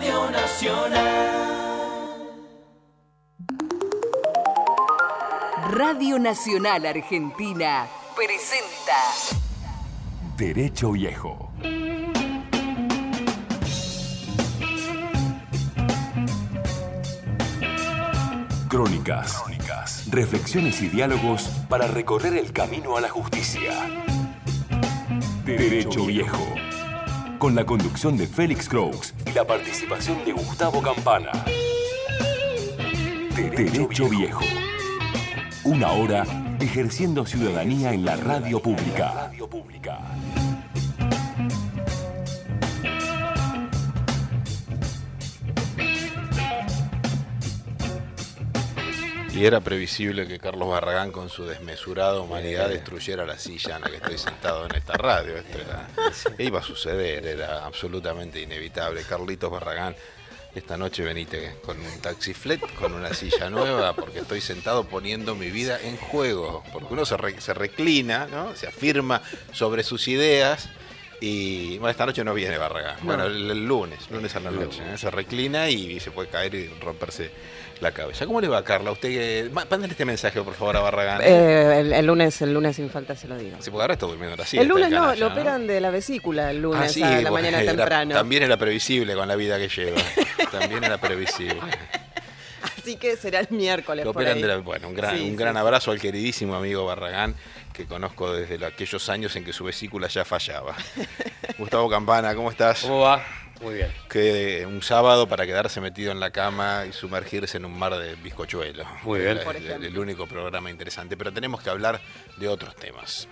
Radio Nacional. Radio Nacional Argentina presenta Derecho Viejo. Crónicas, reflexiones y diálogos para recorrer el camino a la justicia. Derecho Viejo. Con la conducción de Félix Croix y la participación de Gustavo Campana. Derecho Viejo. Una hora ejerciendo ciudadanía en la radio pública. Y era previsible que Carlos Barragán con su desmesurada humanidad destruyera la silla en la que estoy sentado en esta radio. Esto era, iba a suceder, era absolutamente inevitable. Carlitos Barragán, esta noche venite con un taxiflet, con una silla nueva, porque estoy sentado poniendo mi vida en juego. Porque uno se, re- se reclina, ¿no? se afirma sobre sus ideas. Y bueno, esta noche no viene Barragán. Bueno, el, el lunes, lunes a la noche. ¿eh? Se reclina y se puede caer y romperse la cabeza. ¿Cómo le va, Carla? Usted, que- má- mándale este mensaje, por favor, a Barragán. Eh, el, el lunes, el lunes sin falta se lo digo. Sí, porque ahora está durmiendo la siesta. el lunes no, lo operan de la vesícula el lunes Ah, sí, a la bueno, mañana era- temprano. También era previsible con la vida que lleva. también era previsible. Así que será el miércoles. Lo por operan ahí. de la- bueno, un gran, Sí, un sí, gran sí. abrazo al queridísimo amigo Barragán, que conozco desde lo- aquellos años en que su vesícula ya fallaba. Gustavo Campana, ¿cómo estás? ¿Cómo va? Muy bien. Que un sábado para quedarse metido en la cama y sumergirse en un mar de bizcochuelo. Muy bien. El- Por el, ejemplo. el único programa interesante. Pero tenemos que hablar de otros temas.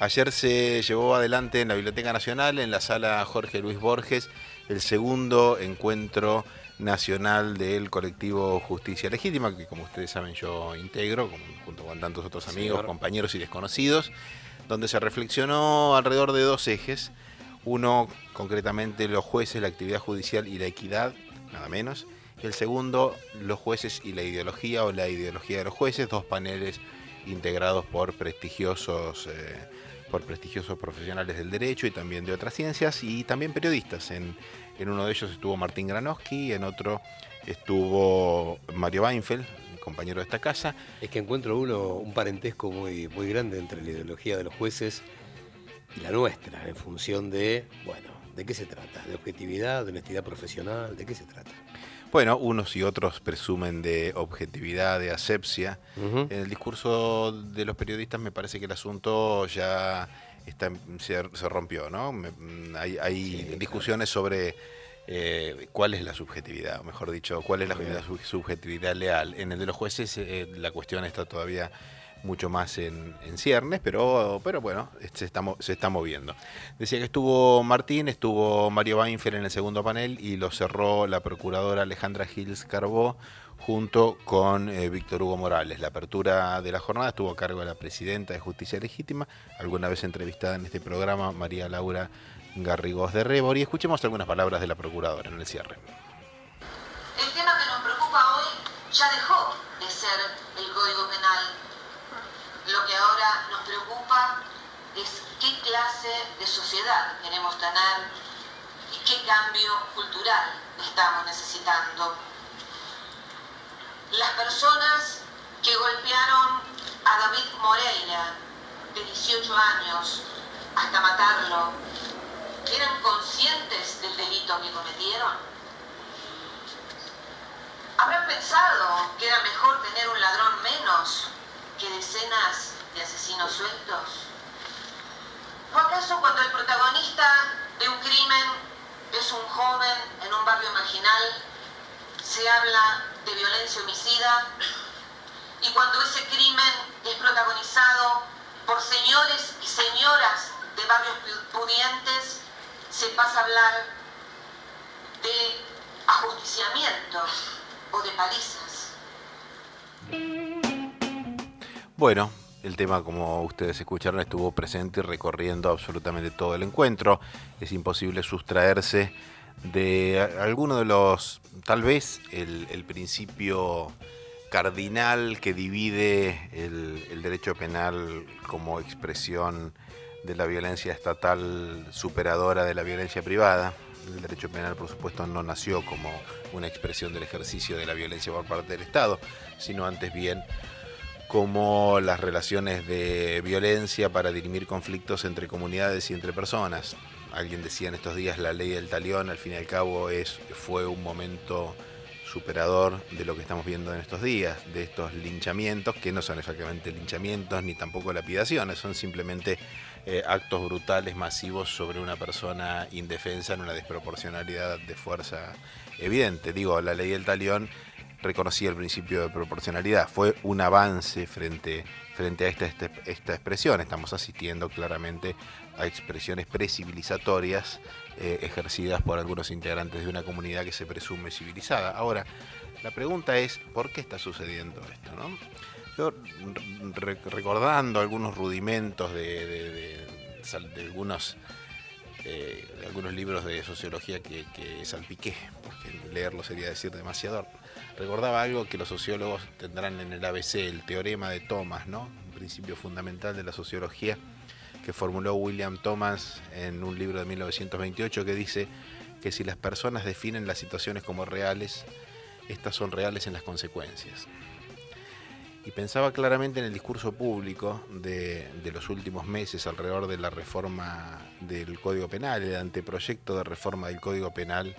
Ayer se llevó adelante en la Biblioteca Nacional, en la sala Jorge Luis Borges, el segundo encuentro nacional del colectivo Justicia Legítima, que como ustedes saben yo integro, junto con tantos otros amigos, compañeros y desconocidos, donde se reflexionó alrededor de dos ejes. Uno, concretamente, los jueces, la actividad judicial y la equidad, nada menos. El segundo, los jueces y la ideología o la ideología de los jueces, dos paneles integrados por prestigiosos, eh, por prestigiosos profesionales del derecho y también de otras ciencias y también periodistas. En, en uno de ellos estuvo Martín Granowski, en otro estuvo Mario Weinfeld, compañero de esta casa, Es que encuentro uno un parentesco muy, muy grande entre la ideología de los jueces y la nuestra, en función de, bueno, ¿de qué se trata? ¿De objetividad, de honestidad profesional? ¿De qué se trata? Bueno, unos y otros presumen de objetividad, de asepsia. En el discurso de los periodistas me parece que el asunto ya está, se, se rompió, ¿no? Me- hay hay Sí, claro. discusiones sobre eh, cuál es la subjetividad, o mejor dicho, cuál es la, la sub- subjetividad leal. En el de los jueces eh, la cuestión está todavía mucho más en, ciernes, pero, pero bueno, se está, se está moviendo. Decía que estuvo Martín, estuvo Mario Weinfeld en el segundo panel y lo cerró la procuradora Alejandra Gils Carbó junto con eh, Víctor Hugo Morales. La apertura de la jornada estuvo a cargo de la presidenta de Justicia Legítima, alguna vez entrevistada en este programa, María Laura Garrigós de Rebor. Y escuchemos algunas palabras de la procuradora en el cierre. El tema que nos preocupa hoy ya dejó de ser el Código Penal. Lo que ahora nos preocupa es qué clase de sociedad queremos tener y qué cambio cultural estamos necesitando. Las personas que golpearon a David Moreira, de 18 años, hasta matarlo, ¿eran conscientes del delito que cometieron? ¿Habrán pensado que era mejor tener un ladrón menos que decenas de asesinos sueltos? ¿O acaso cuando el protagonista de un crimen es un joven en un barrio marginal, se habla de violencia homicida? Y cuando ese crimen es protagonizado por señores y señoras de barrios pu- pudientes, se pasa a hablar de ajusticiamiento o de palizas. Bueno, el tema, como ustedes escucharon, estuvo presente y recorriendo absolutamente todo el encuentro. Es imposible sustraerse de alguno de los, tal vez, el, principio cardinal que divide el derecho penal como expresión de la violencia estatal superadora de la violencia privada. El derecho penal, por supuesto, no nació como una expresión del ejercicio de la violencia por parte del Estado, sino antes bien como las relaciones de violencia para dirimir conflictos entre comunidades y entre personas. Alguien decía en estos días la ley del talión, al fin y al cabo es, fue un momento superador de lo que estamos viendo en estos días, de estos linchamientos, que no son exactamente linchamientos ni tampoco lapidaciones, son simplemente eh, actos brutales, masivos sobre una persona indefensa en una desproporcionalidad de fuerza evidente. Digo, la ley del talión reconocía el principio de proporcionalidad. Fue un avance frente, frente a esta, esta, esta expresión. Estamos asistiendo claramente a expresiones precivilizatorias eh, ejercidas por algunos integrantes de una comunidad que se presume civilizada. Ahora, la pregunta es, ¿por qué está sucediendo esto? No? Yo, re recordando algunos rudimentos de, de, de, algunos eh, algunos libros de sociología que, que, salpiqué, porque leerlo sería decir demasiado. Recordaba algo que los sociólogos tendrán en el ABC, el teorema de Thomas, ¿no? un principio fundamental de la sociología que formuló William Thomas en un libro de 1928 que dice que si las personas definen las situaciones como reales, estas son reales en las consecuencias y pensaba claramente en el discurso público de, de, los últimos meses alrededor de la reforma del Código Penal, el anteproyecto de reforma del Código Penal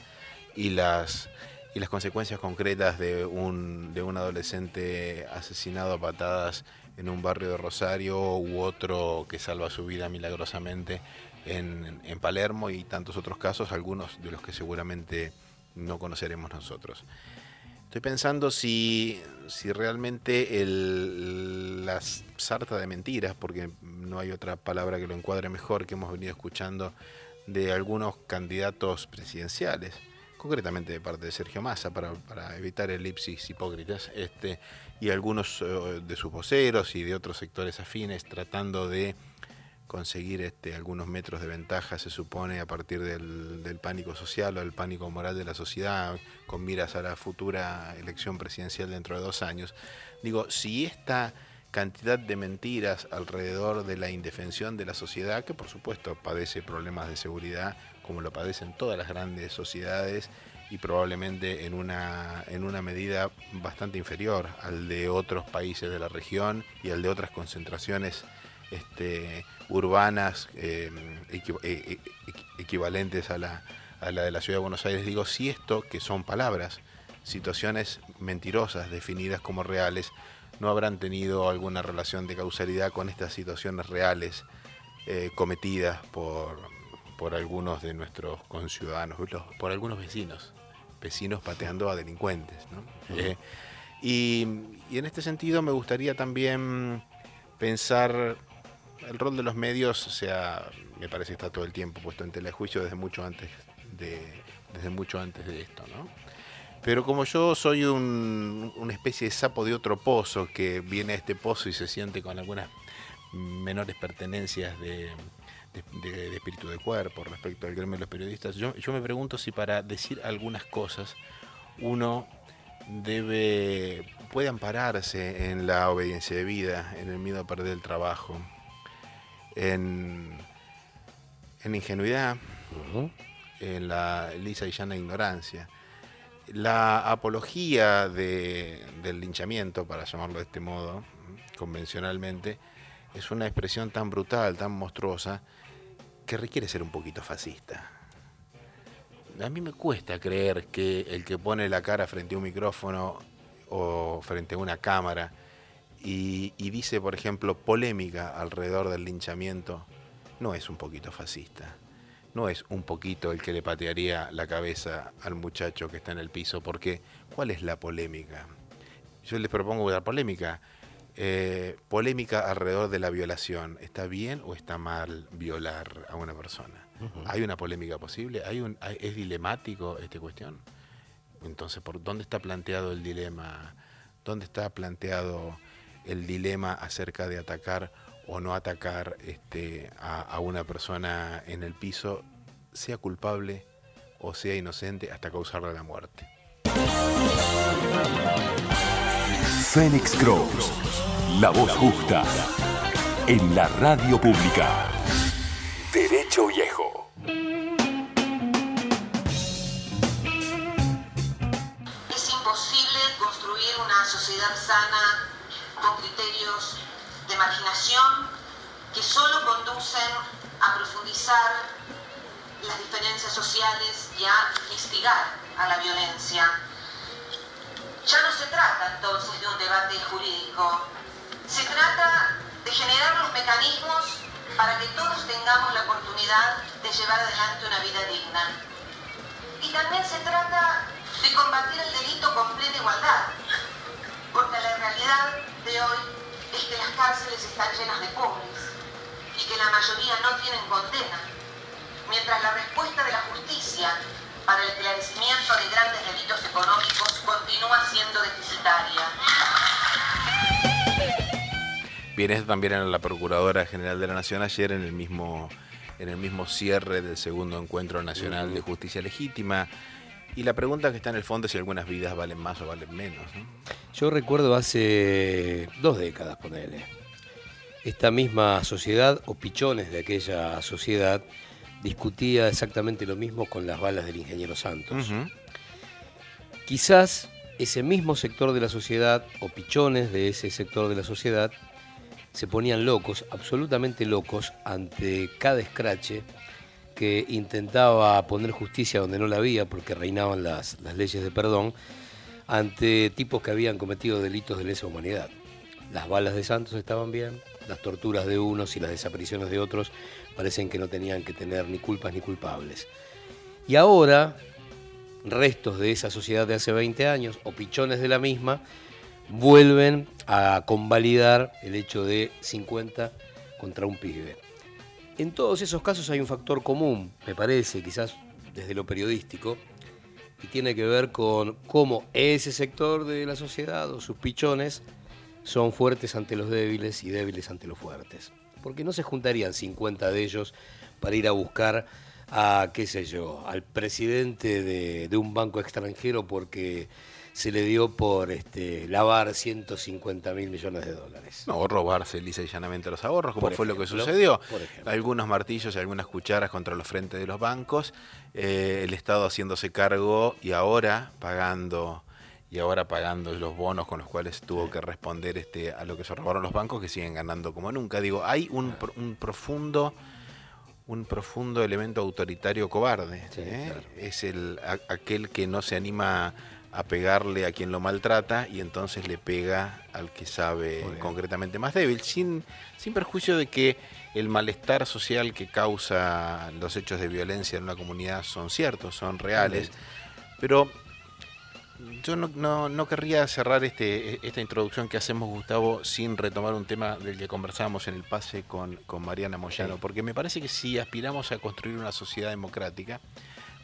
y las, y las consecuencias concretas de un, de un adolescente asesinado a patadas en un barrio de Rosario u otro que salva su vida milagrosamente en, en Palermo y tantos otros casos, algunos de los que seguramente no conoceremos nosotros. Estoy pensando si, si realmente el, la sarta de mentiras, porque no hay otra palabra que lo encuadre mejor que hemos venido escuchando de algunos candidatos presidenciales, concretamente de parte de Sergio Massa, para, evitar elipsis hipócritas, este, y algunos uh, de sus voceros y de otros sectores afines tratando de conseguir este, algunos metros de ventaja, se supone, a partir del, del, pánico social o del pánico moral de la sociedad, con miras a la futura elección presidencial dentro de dos años. Digo, si esta cantidad de mentiras alrededor de la indefensión de la sociedad, que por supuesto padece problemas de seguridad, como lo padecen todas las grandes sociedades, y probablemente en una, en una medida bastante inferior al de otros países de la región y al de otras concentraciones este, urbanas eh, equi equivalentes a la, a la de la ciudad de Buenos Aires. Digo, si esto, que son palabras, situaciones mentirosas definidas como reales, no habrán tenido alguna relación de causalidad con estas situaciones reales eh, cometidas por, por algunos de nuestros conciudadanos, por algunos vecinos, vecinos pateando a delincuentes. ¿no? Uh -huh. eh, y, y en este sentido me gustaría también pensar el rol de los medios, o sea, me parece que está todo el tiempo puesto en tela de juicio desde mucho antes de, desde mucho antes de esto, ¿no? Pero como yo soy un, una especie de sapo de otro pozo que viene a este pozo y se siente con algunas menores pertenencias de, de, de, de espíritu de cuerpo respecto al gremio de los periodistas, yo, yo me pregunto si para decir algunas cosas uno debe puede ampararse en la obediencia de vida, en el miedo a perder el trabajo, en, en ingenuidad, uh -huh. en la lisa y llana ignorancia. La apología de, del linchamiento, para llamarlo de este modo, convencionalmente, es una expresión tan brutal, tan monstruosa, que requiere ser un poquito fascista. A mí me cuesta creer que el que pone la cara frente a un micrófono o frente a una cámara y, dice, por ejemplo, polémica alrededor del linchamiento, no es un poquito fascista. No es un poquito el que le patearía la cabeza al muchacho que está en el piso, porque ¿cuál es la polémica? Yo les propongo una polémica. Eh, polémica alrededor de la violación. ¿Está bien o está mal violar a una persona? Uh -huh. ¿Hay una polémica posible? ¿Hay un, hay, ¿Es dilemático esta cuestión? Entonces, ¿por dónde está planteado el dilema? ¿Dónde está planteado el dilema acerca de atacar o no atacar este, a, a, una persona en el piso, sea culpable o sea inocente, hasta causarle la muerte. Fénix Cross, la voz justa en la radio pública. Derecho Viejo. Es imposible construir una sociedad sana con criterios de marginación que solo conducen a profundizar las diferencias sociales y a instigar a la violencia. Ya no se trata entonces de un debate jurídico, se trata de generar los mecanismos para que todos tengamos la oportunidad de llevar adelante una vida digna. Y también se trata de combatir el delito con plena igualdad, porque la realidad de hoy es que las cárceles están llenas de pobres y que la mayoría no tienen condena, mientras la respuesta de la justicia para el esclarecimiento de grandes delitos económicos continúa siendo deficitaria. Bien, también era la Procuradora General de la Nación ayer en el mismo, en el mismo cierre del segundo encuentro nacional de justicia legítima. Y la pregunta que está en el fondo es si algunas vidas valen más o valen menos. ¿no? Yo recuerdo hace dos décadas, ponele, esta misma sociedad o pichones de aquella sociedad discutía exactamente lo mismo con las balas del ingeniero Santos. Quizás ese mismo sector de la sociedad o pichones de ese sector de la sociedad se ponían locos, absolutamente locos, ante cada escrache que intentaba poner justicia donde no la había porque reinaban las, las leyes de perdón, ante tipos que habían cometido delitos de lesa humanidad. Las balas de Santos estaban bien, las torturas de unos y las desapariciones de otros parecen que no tenían que tener ni culpas ni culpables. Y ahora, restos de esa sociedad de hace 20 años, o pichones de la misma, vuelven a convalidar el hecho de 50 contra un pibe. En todos esos casos hay un factor común, me parece, quizás desde lo periodístico, y tiene que ver con cómo ese sector de la sociedad o sus pichones son fuertes ante los débiles y débiles ante los fuertes. Porque no se juntarían 50 de ellos para ir a buscar a, qué sé yo, al presidente de, de un banco extranjero porque se le dio por este, lavar 150 mil millones de dólares. No, o robarse lisa y llanamente los ahorros, como Por fue lo que sucedió. Algunos martillos y algunas cucharas contra los frentes de los bancos, eh, el Estado haciéndose cargo y ahora pagando y ahora pagando los bonos con los cuales tuvo que responder este a lo que se robaron los bancos que siguen ganando como nunca. Digo, hay un, un profundo un profundo elemento autoritario cobarde. Sí, ¿eh? claro. Es el aquel que no se anima a pegarle a quien lo maltrata y entonces le pega al que sabe concretamente más débil, sin, sin perjuicio de que el malestar social que causa los hechos de violencia en una comunidad son ciertos, son reales, pero yo no, no, no querría cerrar este, esta introducción que hacemos, Gustavo, sin retomar un tema del que conversábamos en el pase con, con Mariana Moyano, Sí. porque me parece que si aspiramos a construir una sociedad democrática,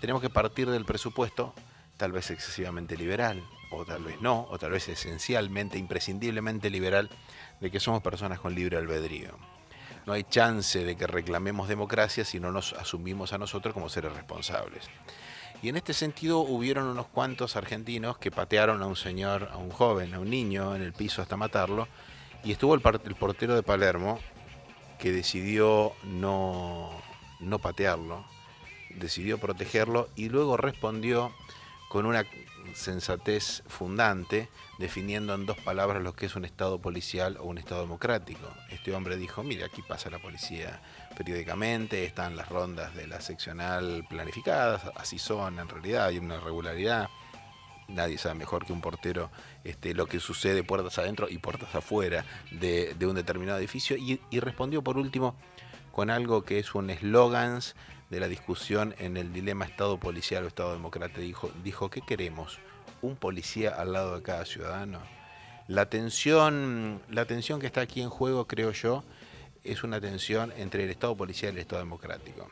tenemos que partir del presupuesto, tal vez excesivamente liberal, o tal vez no, o tal vez esencialmente, imprescindiblemente liberal, de que somos personas con libre albedrío. No hay chance de que reclamemos democracia si no nos asumimos a nosotros como seres responsables. Y en este sentido hubieron unos cuantos argentinos que patearon a un señor, a un joven, a un niño en el piso hasta matarlo. Y estuvo el, portero de Palermo que decidió no, no patearlo, decidió protegerlo y luego respondió con una sensatez fundante, definiendo en dos palabras lo que es un Estado policial o un Estado democrático. Este hombre dijo, mire, aquí pasa la policía periódicamente, están las rondas de la seccional planificadas, así son en realidad, hay una regularidad. Nadie sabe mejor que un portero este, lo que sucede puertas adentro y puertas afuera de, un determinado edificio. Y, y respondió por último con algo que es un eslogan de la discusión en el dilema Estado policial o Estado democrático. Dijo, dijo, ¿qué queremos? ¿Un policía al lado de cada ciudadano? La tensión, la tensión que está aquí en juego, creo yo, es una tensión entre el Estado policial y el Estado democrático.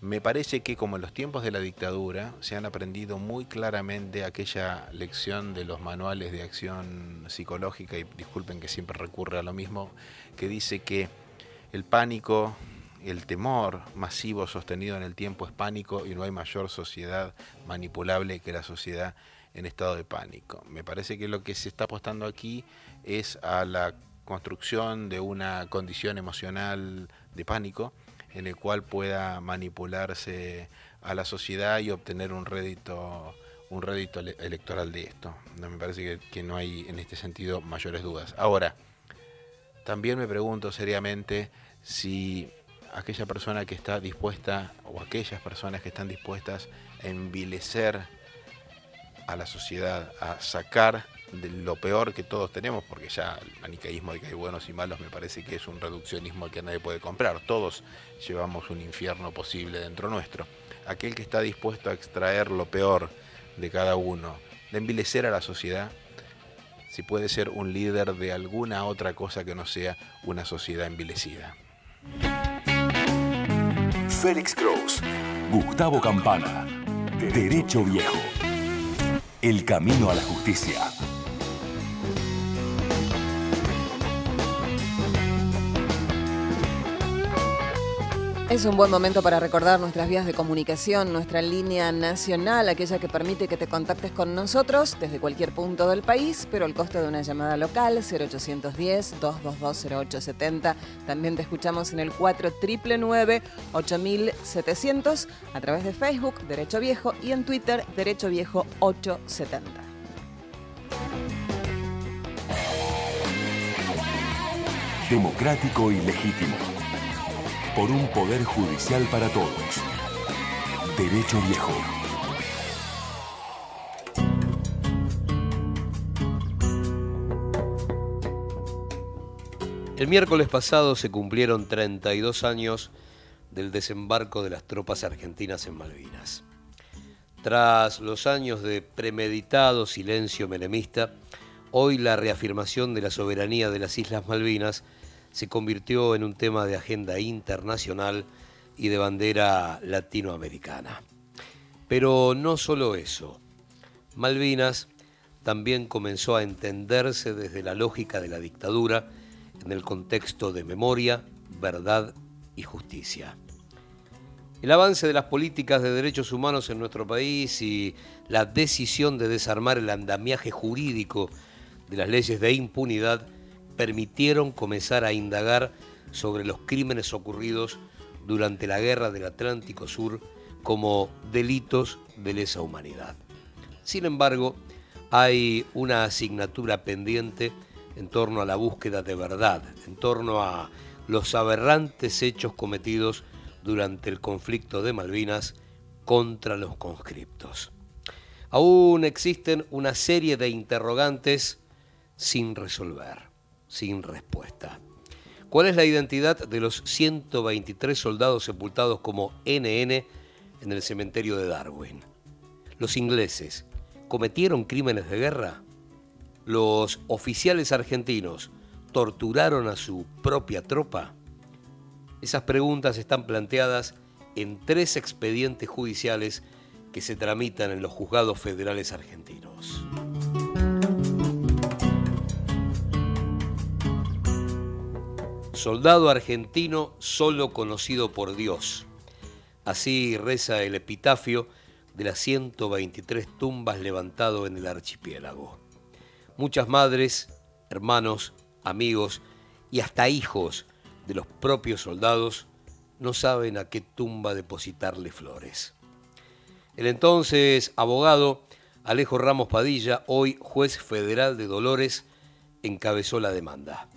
Me parece que como en los tiempos de la dictadura se han aprendido muy claramente aquella lección de los manuales de acción psicológica, y disculpen que siempre recurre a lo mismo, que dice que el pánico, el temor masivo sostenido en el tiempo es pánico y no hay mayor sociedad manipulable que la sociedad en estado de pánico. Me parece que lo que se está apostando aquí es a la construcción de una condición emocional de pánico en el cual pueda manipularse a la sociedad y obtener un rédito un rédito ele- electoral de esto. Me parece que no hay en este sentido mayores dudas. Ahora, también me pregunto seriamente si aquella persona que está dispuesta o aquellas personas que están dispuestas a envilecer a la sociedad, a sacar de lo peor que todos tenemos, porque ya el manicaísmo de que hay buenos y malos me parece que es un reduccionismo que nadie puede comprar. Todos llevamos un infierno posible dentro nuestro. Aquel que está dispuesto a extraer lo peor de cada uno, de envilecer a la sociedad, si puede ser un líder de alguna otra cosa que no sea una sociedad envilecida. Félix Cross, Gustavo Campana, Derecho Viejo. El camino a la justicia. Es un buen momento para recordar nuestras vías de comunicación, nuestra línea nacional, aquella que permite que te contactes con nosotros desde cualquier punto del país, pero el costo de una llamada local, 0810-222-0870. También te escuchamos en el 4999-8700 a través de Facebook, Derecho Viejo, y en Twitter, Derecho Viejo 870. Democrático y legítimo. Por un poder judicial para todos. Derecho Viejo. El miércoles pasado se cumplieron 32 años del desembarco de las tropas argentinas en Malvinas. Tras los años de premeditado silencio menemista, hoy la reafirmación de la soberanía de las Islas Malvinas se convirtió en un tema de agenda internacional y de bandera latinoamericana. Pero no solo eso. Malvinas también comenzó a entenderse desde la lógica de la dictadura en el contexto de memoria, verdad y justicia. El avance de las políticas de derechos humanos en nuestro país y la decisión de desarmar el andamiaje jurídico de las leyes de impunidad permitieron comenzar a indagar sobre los crímenes ocurridos durante la Guerra del Atlántico Sur como delitos de lesa humanidad. Sin embargo, hay una asignatura pendiente en torno a la búsqueda de verdad, en torno a los aberrantes hechos cometidos durante el conflicto de Malvinas contra los conscriptos. Aún existen una serie de interrogantes sin resolver, sin respuesta. ¿Cuál es la identidad de los 123 soldados sepultados como NN en el cementerio de Darwin? ¿Los ingleses cometieron crímenes de guerra? ¿Los oficiales argentinos torturaron a su propia tropa? Esas preguntas están planteadas en tres expedientes judiciales que se tramitan en los juzgados federales argentinos. Soldado argentino solo conocido por Dios. Así reza el epitafio de las 123 tumbas levantado en el archipiélago. Muchas madres, hermanos, amigos y hasta hijos de los propios soldados no saben a qué tumba depositarle flores. El entonces abogado Alejo Ramos Padilla, hoy juez federal de Dolores, encabezó la demanda.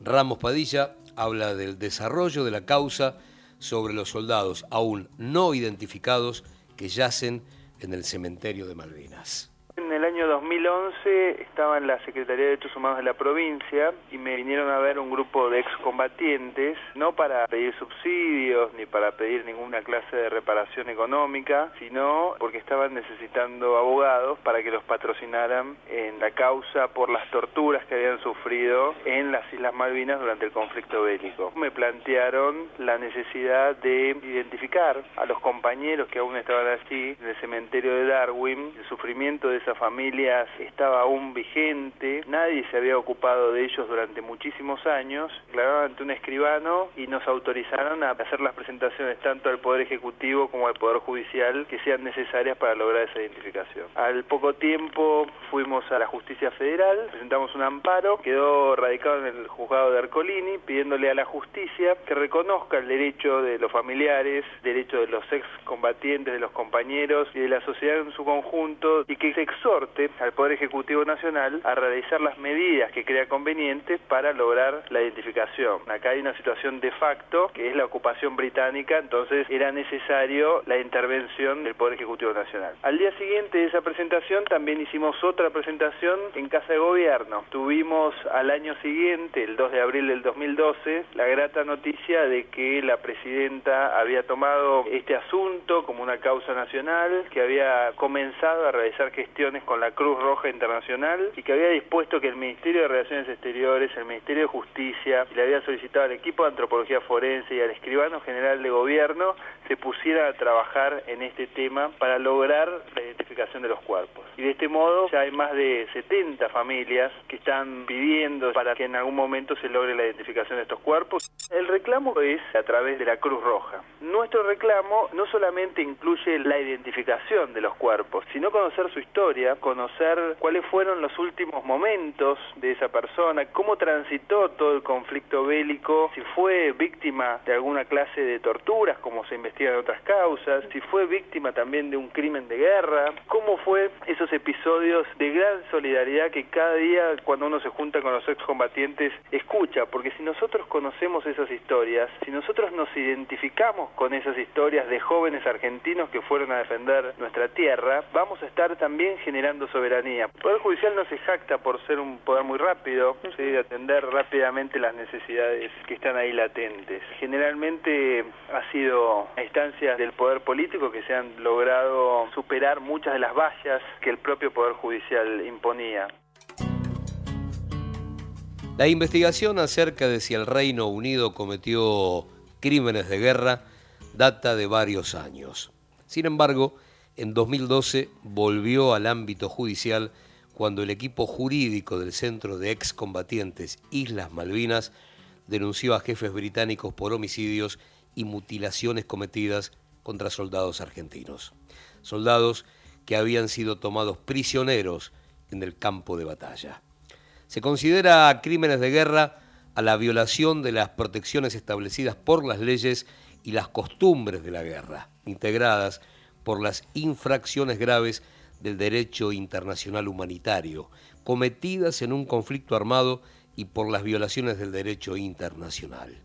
Ramos Padilla habla del desarrollo de la causa sobre los soldados aún no identificados que yacen en el cementerio de Malvinas. En el año 2011 estaba en la Secretaría de Derechos Humanos de la provincia y me vinieron a ver un grupo de excombatientes, no para pedir subsidios ni para pedir ninguna clase de reparación económica, sino porque estaban necesitando abogados para que los patrocinaran en la causa por las torturas que habían sufrido en las Islas Malvinas durante el conflicto bélico. Me plantearon la necesidad de identificar a los compañeros que aún estaban allí en el cementerio de Darwin, el sufrimiento de familias estaba aún vigente, nadie se había ocupado de ellos durante muchísimos años, declararon ante un escribano y nos autorizaron a hacer las presentaciones tanto al Poder Ejecutivo como al Poder Judicial que sean necesarias para lograr esa identificación. Al poco tiempo fuimos a la Justicia Federal, presentamos un amparo, quedó radicado en el juzgado de Arcolini pidiéndole a la justicia que reconozca el derecho de los familiares, derecho de los excombatientes, de los compañeros y de la sociedad en su conjunto y que se exhorte al Poder Ejecutivo Nacional a realizar las medidas que crea convenientes para lograr la identificación. Acá hay una situación de facto que es la ocupación británica, entonces era necesario la intervención del Poder Ejecutivo Nacional. Al día siguiente de esa presentación también hicimos otra presentación en Casa de Gobierno. Tuvimos al año siguiente, el 2 de abril del 2012, la grata noticia de que la presidenta había tomado este asunto como una causa nacional, que había comenzado a realizar con la Cruz Roja Internacional y que había dispuesto que el Ministerio de Relaciones Exteriores, el Ministerio de Justicia, le había solicitado al equipo de antropología forense y al escribano general de gobierno se pusieran a trabajar en este tema para lograr la identificación de los cuerpos. Y de este modo ya hay más de 70 familias que están pidiendo para que en algún momento se logre la identificación de estos cuerpos. El reclamo es a través de la Cruz Roja. Nuestro reclamo no solamente incluye la identificación de los cuerpos, sino conocer su historia, conocer cuáles fueron los últimos momentos de esa persona, cómo transitó todo el conflicto bélico, si fue víctima de alguna clase de torturas, como se investiga en otras causas, si fue víctima también de un crimen de guerra, cómo fue esos episodios de gran solidaridad que cada día cuando uno se junta con los excombatientes escucha, porque si nosotros conocemos esas historias, si nosotros nos identificamos con esas historias de jóvenes argentinos que fueron a defender nuestra tierra, vamos a estar también generando soberanía. El Poder Judicial no se jacta por ser un poder muy rápido, ¿sí? de atender rápidamente las necesidades que están ahí latentes. Generalmente ha sido a instancias del poder político que se han logrado superar muchas de las vallas que el propio Poder Judicial imponía. La investigación acerca de si el Reino Unido cometió crímenes de guerra data de varios años. Sin embargo, en 2012 volvió al ámbito judicial cuando el equipo jurídico del Centro de Excombatientes Islas Malvinas denunció a jefes británicos por homicidios y mutilaciones cometidas contra soldados argentinos. Soldados que habían sido tomados prisioneros en el campo de batalla. Se considera crímenes de guerra a la violación de las protecciones establecidas por las leyes y las costumbres de la guerra, integradas por las infracciones graves del derecho internacional humanitario, cometidas en un conflicto armado y por las violaciones del derecho internacional.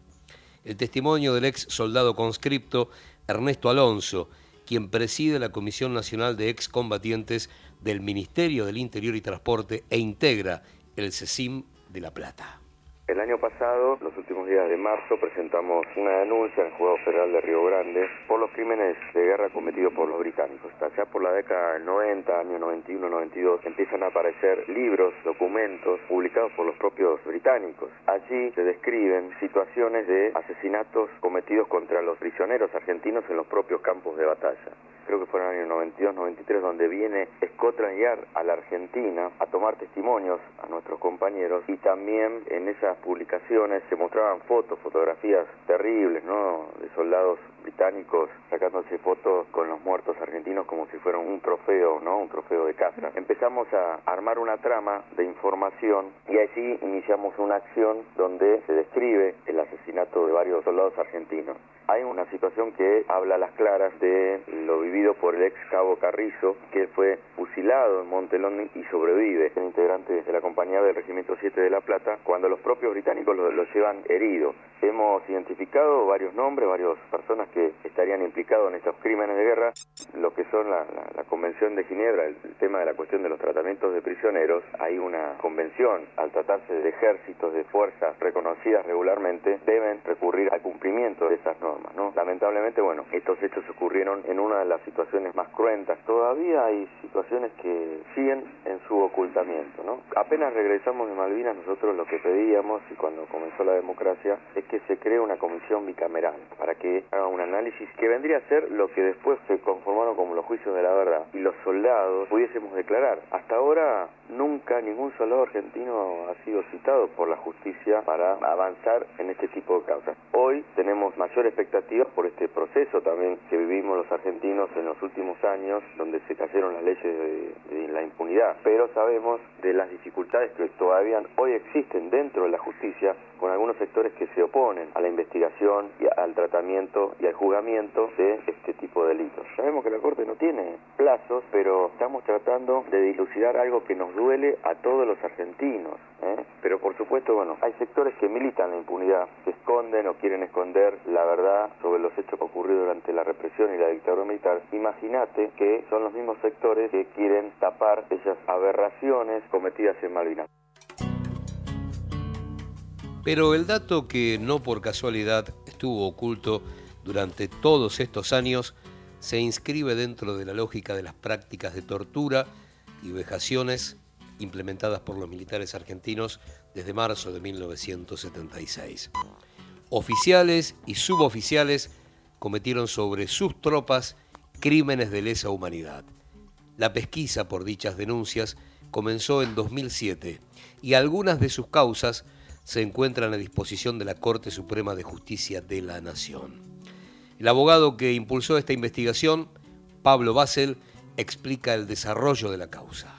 El testimonio del ex soldado conscripto Ernesto Alonso, quien preside la Comisión Nacional de Excombatientes del Ministerio del Interior y Transporte e integra el CECIM de La Plata. El año pasado, los días de marzo, presentamos una denuncia en el Juzgado Federal de Río Grande por los crímenes de guerra cometidos por los británicos. Allá por la década del 90, año 91, 92, empiezan a aparecer libros, documentos publicados por los propios británicos. Allí se describen situaciones de asesinatos cometidos contra los prisioneros argentinos en los propios campos de batalla creo que fue en el año 92, 93, donde viene Scotland Yard a la Argentina a tomar testimonios a nuestros compañeros y también en esas publicaciones se mostraban fotos, fotografías terribles, ¿no? De soldados británicos sacándose fotos con los muertos argentinos como si fueran un trofeo, ¿no? Un trofeo de caza. Empezamos a armar una trama de información y allí iniciamos una acción donde se describe el asesinato de varios soldados argentinos. Hay una situación que habla a las claras de lo vivido por el ex cabo Carrizo, que fue fusilado en Montelón y sobrevive, es integrante de la compañía del Regimiento 7 de La Plata, cuando los propios británicos lo, lo llevan herido. Hemos identificado varios nombres, varias personas que estarían implicados en estos crímenes de guerra, lo que son la, Convención de Ginebra, el, tema de la cuestión de los tratamientos de prisioneros, hay una convención, al tratarse de ejércitos, de fuerzas reconocidas regularmente, deben recurrir al cumplimiento de esas normas normas, ¿no? Lamentablemente, bueno, estos hechos ocurrieron en una de las situaciones más cruentas. Todavía hay situaciones que siguen en su ocultamiento. Apenas regresamos de Malvinas, nosotros lo que pedíamos, y cuando comenzó la democracia, es que se cree una comisión bicameral para que haga análisis que vendría a ser lo que después se conformaron como los juicios de la verdad y los soldados pudiésemos declarar. Hasta ahora nunca ningún soldado argentino ha sido citado por la justicia para avanzar en este tipo de causas. Hoy tenemos mayor expectativa por este proceso también que vivimos los argentinos en los últimos años, donde se cayeron las leyes de, de la impunidad, pero sabemos de las dificultades que todavía hoy existen dentro de la justicia con algunos sectores que se oponen a la investigación y al tratamiento y al juzgamiento de este tipo de delitos. Sabemos que la Corte no tiene plazos, pero estamos tratando de dilucidar algo que nos duele a todos los argentinos. ¿eh? Pero por supuesto, bueno, hay sectores que militan la impunidad, que esconden o quieren esconder la verdad sobre los hechos que ocurrieron durante la represión y la dictadura militar. Imagínate que son los mismos sectores que quieren tapar esas aberraciones cometidas en Malvinas. Pero el dato que no por casualidad estuvo oculto durante todos estos años se inscribe dentro de la lógica de las prácticas de tortura y vejaciones implementadas por los militares argentinos desde marzo de 1976. Oficiales y suboficiales cometieron sobre sus tropas crímenes de lesa humanidad. La pesquisa por dichas denuncias comenzó en 2007 y algunas de sus causas se encuentran a disposición de la Corte Suprema de Justicia de la Nación. El abogado que impulsó esta investigación, Pablo Basel, explica el desarrollo de la causa.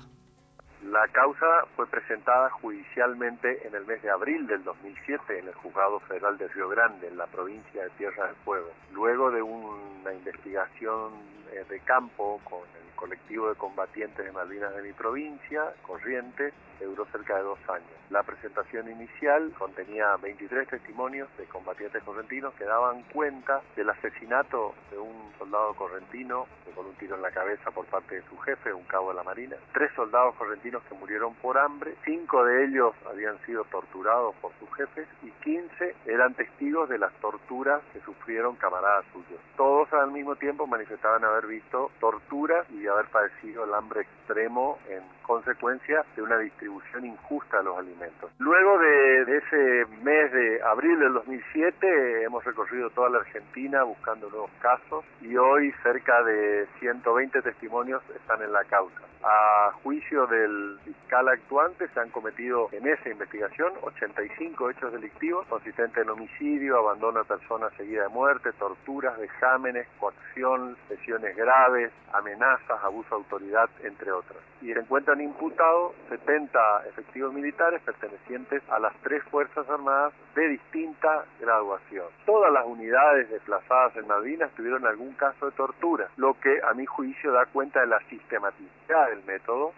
La causa fue presentada judicialmente en el mes de abril del 2007 en el Juzgado Federal de Río Grande, en la provincia de Tierra del Fuego. Luego de una investigación eh, de campo con el colectivo de combatientes de Malvinas de mi provincia, Corrientes, que duró cerca de dos años. La presentación inicial contenía 23 testimonios de combatientes correntinos que daban cuenta del asesinato de un soldado correntino con un tiro en la cabeza por parte de su jefe, un cabo de la Marina, tres soldados correntinos que murieron por hambre, cinco de ellos habían sido torturados por sus jefes y 15 eran testigos de las torturas que sufrieron camaradas suyos. Todos al mismo tiempo manifestaban haber visto torturas y haber padecido el hambre extremo en consecuencia de una distribución injusta de los alimentos. Luego de, de, ese mes de abril del 2007 hemos recorrido toda la Argentina buscando nuevos casos y hoy cerca de 120 testimonios están en la causa. A juicio del fiscal actuante se han cometido en esa investigación 85 hechos delictivos consistentes en homicidio, abandono de personas seguida de muerte, torturas, vejámenes, coacción, lesiones graves, amenazas, abuso de autoridad, entre otras. Y se encuentran imputados 70 efectivos militares pertenecientes a las tres Fuerzas Armadas de distinta graduación. Todas las unidades desplazadas en Malvinas tuvieron algún caso de tortura, lo que a mi juicio da cuenta de la sistematicidad del método.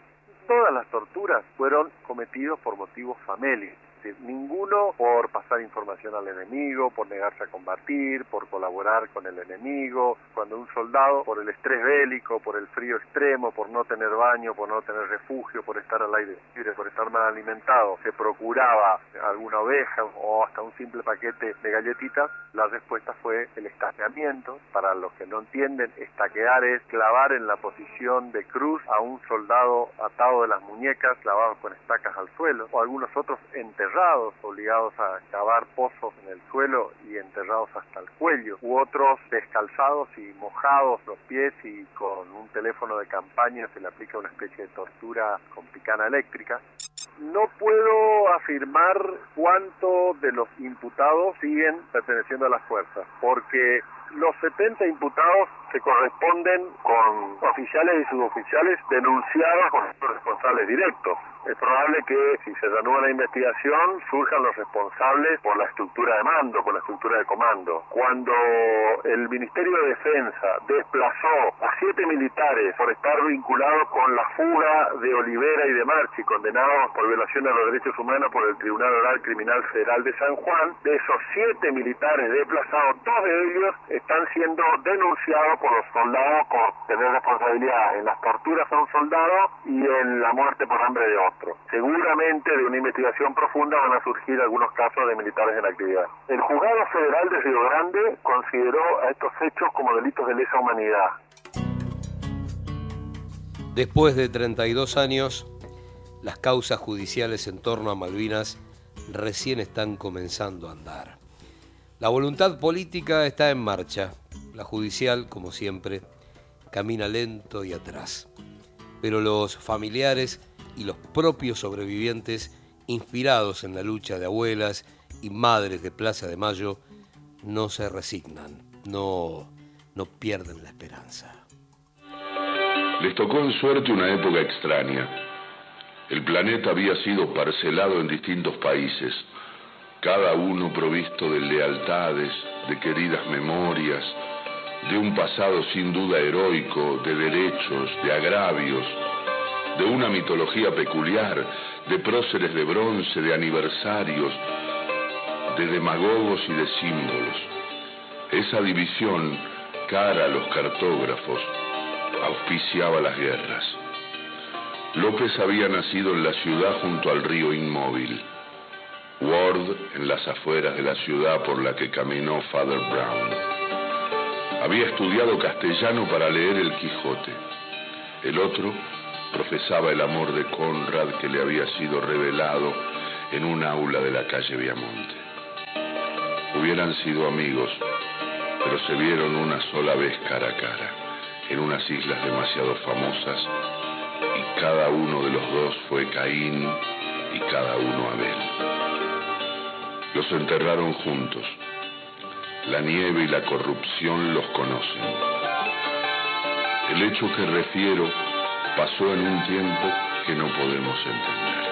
Todas las torturas fueron cometidas por motivos famélicos ninguno por pasar información al enemigo, por negarse a combatir, por colaborar con el enemigo, cuando un soldado por el estrés bélico, por el frío extremo, por no tener baño, por no tener refugio, por estar al aire libre, por estar mal alimentado, se procuraba alguna oveja o hasta un simple paquete de galletitas, la respuesta fue el estaqueamiento. Para los que no entienden, estaquear es clavar en la posición de cruz a un soldado atado de las muñecas, clavado con estacas al suelo, o algunos otros enterrados obligados a cavar pozos en el suelo y enterrados hasta el cuello, u otros descalzados y mojados los pies y con un teléfono de campaña se le aplica una especie de tortura con picana eléctrica. No puedo afirmar cuánto de los imputados siguen perteneciendo a las fuerzas, porque los 70 imputados se corresponden con oficiales y suboficiales denunciados por los responsables directos. Es probable que si se reanuda la investigación surjan los responsables por la estructura de mando, por la estructura de comando. Cuando el Ministerio de Defensa desplazó a siete militares por estar vinculados con la fuga de Olivera y de Marchi, condenados por violación a los derechos humanos por el Tribunal Oral Criminal Federal de San Juan, de esos siete militares desplazados, dos de ellos están siendo denunciados por los soldados por tener responsabilidad en las torturas a un soldado y en la muerte por hambre de otro. Seguramente de una investigación profunda van a surgir algunos casos de militares en actividad. El juzgado federal de Río Grande consideró a estos hechos como delitos de lesa humanidad. Después de 32 años, las causas judiciales en torno a Malvinas recién están comenzando a andar. La voluntad política está en marcha, la judicial, como siempre, camina lento y atrás. Pero los familiares y los propios sobrevivientes, inspirados en la lucha de abuelas y madres de Plaza de Mayo, no se resignan, no, no pierden la esperanza. Les tocó en suerte una época extraña. El planeta había sido parcelado en distintos países, cada uno provisto de lealtades, de queridas memorias, de un pasado sin duda heroico, de derechos, de agravios, de una mitología peculiar, de próceres de bronce, de aniversarios, de demagogos y de símbolos. Esa división, cara a los cartógrafos, auspiciaba las guerras. López había nacido en la ciudad junto al río Inmóvil. Ward en las afueras de la ciudad por la que caminó Father Brown. Había estudiado castellano para leer el Quijote. El otro profesaba el amor de Conrad que le había sido revelado en un aula de la calle Viamonte. Hubieran sido amigos, pero se vieron una sola vez cara a cara, en unas islas demasiado famosas, y cada uno de los dos fue Caín y cada uno Abel. Los enterraron juntos. La nieve y la corrupción los conocen. El hecho que refiero pasó en un tiempo que no podemos entender.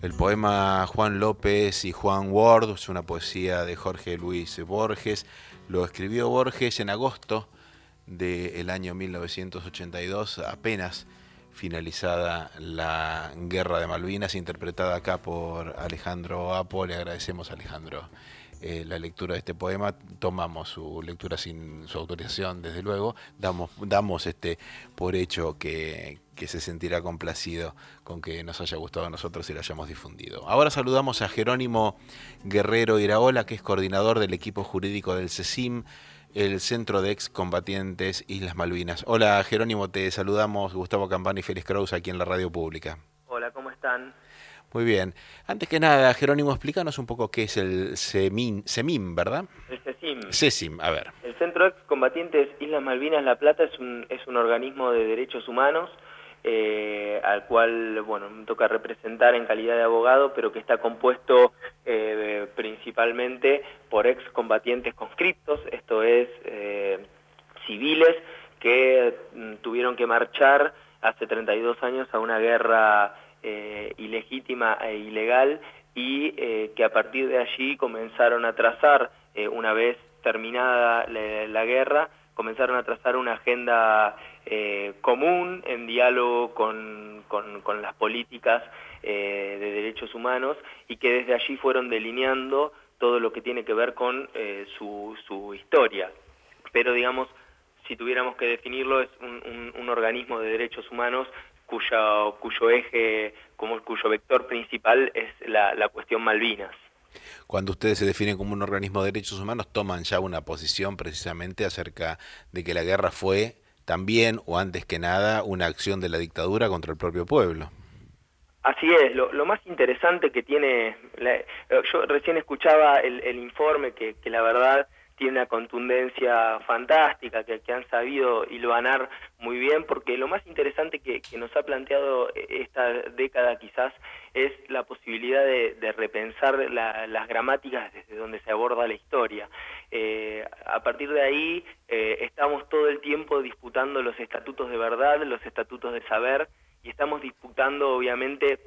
El poema Juan López y Juan Ward es una poesía de Jorge Luis Borges. Lo escribió Borges en agosto del año 1982, apenas finalizada la guerra de Malvinas, interpretada acá por Alejandro Apo. Le agradecemos Alejandro eh, la lectura de este poema. Tomamos su lectura sin su autorización, desde luego. Damos, damos este por hecho que, que se sentirá complacido con que nos haya gustado a nosotros y lo hayamos difundido. Ahora saludamos a Jerónimo Guerrero Iraola, que es coordinador del equipo jurídico del CECIM el Centro de Excombatientes Islas Malvinas. Hola Jerónimo, te saludamos Gustavo Campana y Félix Kraus aquí en la radio pública. Hola, ¿cómo están? Muy bien. Antes que nada, Jerónimo, explícanos un poco qué es el CEMIM, CEMIM ¿verdad? El CECIM. CECIM, a ver. El Centro de Excombatientes Islas Malvinas La Plata es un, es un organismo de derechos humanos eh, al cual bueno me toca representar en calidad de abogado, pero que está compuesto eh, principalmente por excombatientes conscriptos, esto es eh, civiles que mm, tuvieron que marchar hace 32 años a una guerra ilegítima e ilegal y que a partir de allí comenzaron a trazar, una vez terminada la guerra, comenzaron a trazar una agenda eh, común en diálogo con, con, las políticas eh, de derechos humanos y que desde allí fueron delineando todo lo que tiene que ver con eh, su, su historia. Pero digamos, si tuviéramos que definirlo, es un, un, organismo de derechos humanos cuya, cuyo eje, como cuyo vector principal es la, la cuestión Malvinas. Cuando ustedes se definen como un organismo de derechos humanos, toman ya una posición precisamente acerca de que la guerra fue también, o antes que nada, una acción de la dictadura contra el propio pueblo. Así es, lo, más interesante que tiene, yo recién escuchaba el, informe que, la verdad tiene una contundencia fantástica, que, han sabido iluanar muy bien, porque lo más interesante que, nos ha planteado esta década quizás es la posibilidad de, repensar las gramáticas desde donde se aborda la historia. Eh, a partir de ahí eh, estamos todo el tiempo disputando los estatutos de verdad, los estatutos de saber, y estamos disputando obviamente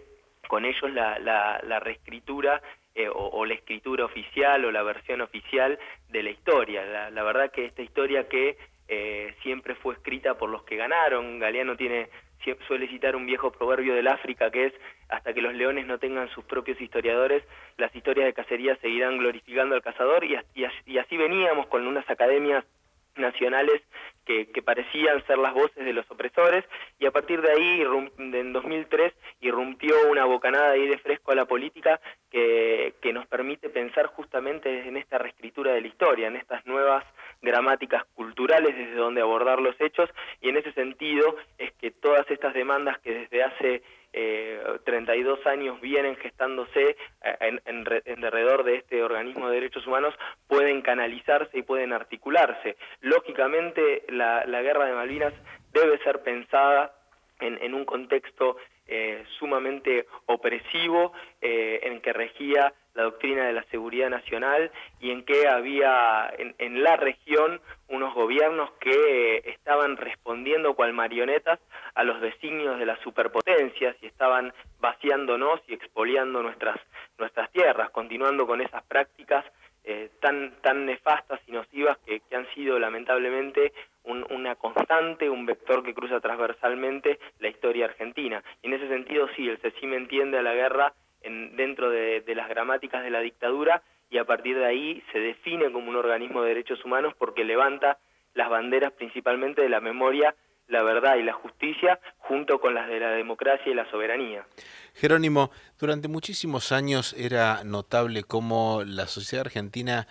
con ellos la, la, reescritura eh, o, la escritura oficial o la versión oficial de la historia. La, la verdad que esta historia que siempre fue escrita por los que ganaron, Galeano tiene suele citar un viejo proverbio del África que es hasta que los leones no tengan sus propios historiadores, las historias de cacería seguirán glorificando al cazador y así veníamos con unas academias nacionales que, parecían ser las voces de los opresores y a partir de ahí, en 2003, irrumpió una bocanada de fresco a la política que, que nos permite pensar justamente en esta reescritura de la historia, en estas nuevas gramáticas culturales desde donde abordar los hechos y en ese sentido es que todas estas demandas que desde hace eh, 32 años vienen gestándose eh, en, en, alrededor de este organismo de derechos humanos pueden canalizarse y pueden articularse. Lógicamente, la, guerra de Malvinas debe ser pensada en, un contexto eh, sumamente opresivo eh, en que regía la doctrina de la seguridad nacional y en que había en, la región unos gobiernos que estaban respondiendo cual marionetas a los designios de las superpotencias y estaban vaciándonos y expoliando nuestras, nuestras tierras, continuando con esas prácticas eh, tan, tan nefastas y nocivas que, han sido lamentablemente una constante, un vector que cruza transversalmente la historia argentina. Y en ese sentido sí, el CECIM entiende a la guerra en, dentro de, las gramáticas de la dictadura y a partir de ahí se define como un organismo de derechos humanos porque levanta las banderas principalmente de la memoria, la verdad y la justicia junto con las de la democracia y la soberanía. Jerónimo, durante muchísimos años era notable cómo la sociedad argentina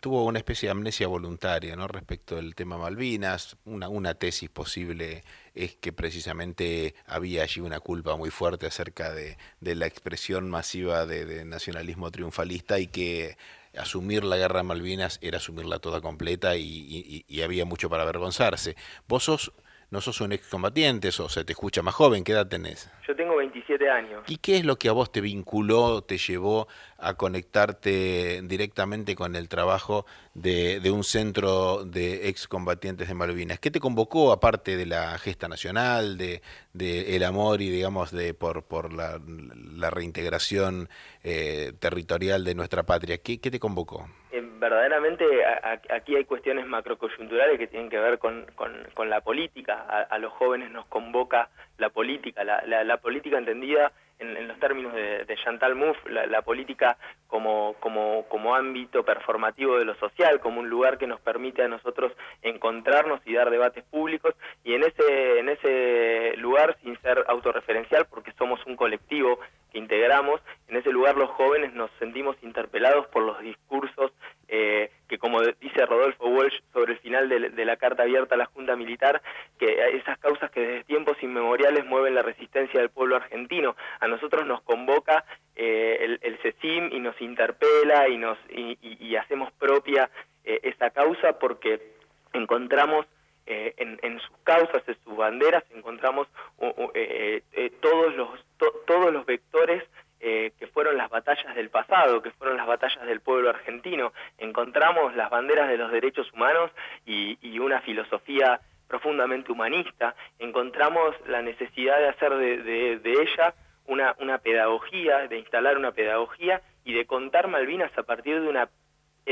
tuvo una especie de amnesia voluntaria ¿no? respecto del tema Malvinas. Una, una tesis posible es que precisamente había allí una culpa muy fuerte acerca de, de la expresión masiva de, nacionalismo triunfalista y que asumir la guerra de Malvinas era asumirla toda completa y, y había mucho para avergonzarse. Vos sos no sos un excombatiente, o se te escucha más joven, ¿qué edad tenés? Yo tengo 27 años. ¿Y qué es lo que a vos te vinculó, te llevó a conectarte directamente con el trabajo de, de un centro de excombatientes de Malvinas? ¿Qué te convocó, aparte de la gesta nacional, de, de el amor y, digamos, de por, por la, la reintegración eh, territorial de nuestra patria? ¿Qué, qué te convocó? Verdaderamente aquí hay cuestiones macrocoyunturales que tienen que ver con, con, la política. A, los jóvenes nos convoca la política, la, la, política entendida en, los términos de, Chantal Mouffe, la, política como, como, como ámbito performativo de lo social, como un lugar que nos permite a nosotros encontrarnos y dar debates públicos, y en ese, en ese lugar, sin ser autorreferencial, porque somos un colectivo que integramos, en ese lugar los jóvenes nos sentimos interpelados por los discursos eh, que como dice Rodolfo Walsh sobre el final de, la carta abierta a la Junta Militar, que esas causas que desde tiempos inmemoriales mueven la resistencia del pueblo argentino. A nosotros nos convoca eh, el, el, CECIM y nos interpela y, nos, y, hacemos propia eh, esa causa porque encontramos en, sus causas, en sus banderas, encontramos todos, los, todos los vectores eh, que fueron las batallas del pasado, que fueron las batallas del pueblo argentino. Encontramos las banderas de los derechos humanos y, una filosofía profundamente humanista. Encontramos la necesidad de hacer de, ella una, una pedagogía, de instalar una pedagogía y de contar Malvinas a partir de una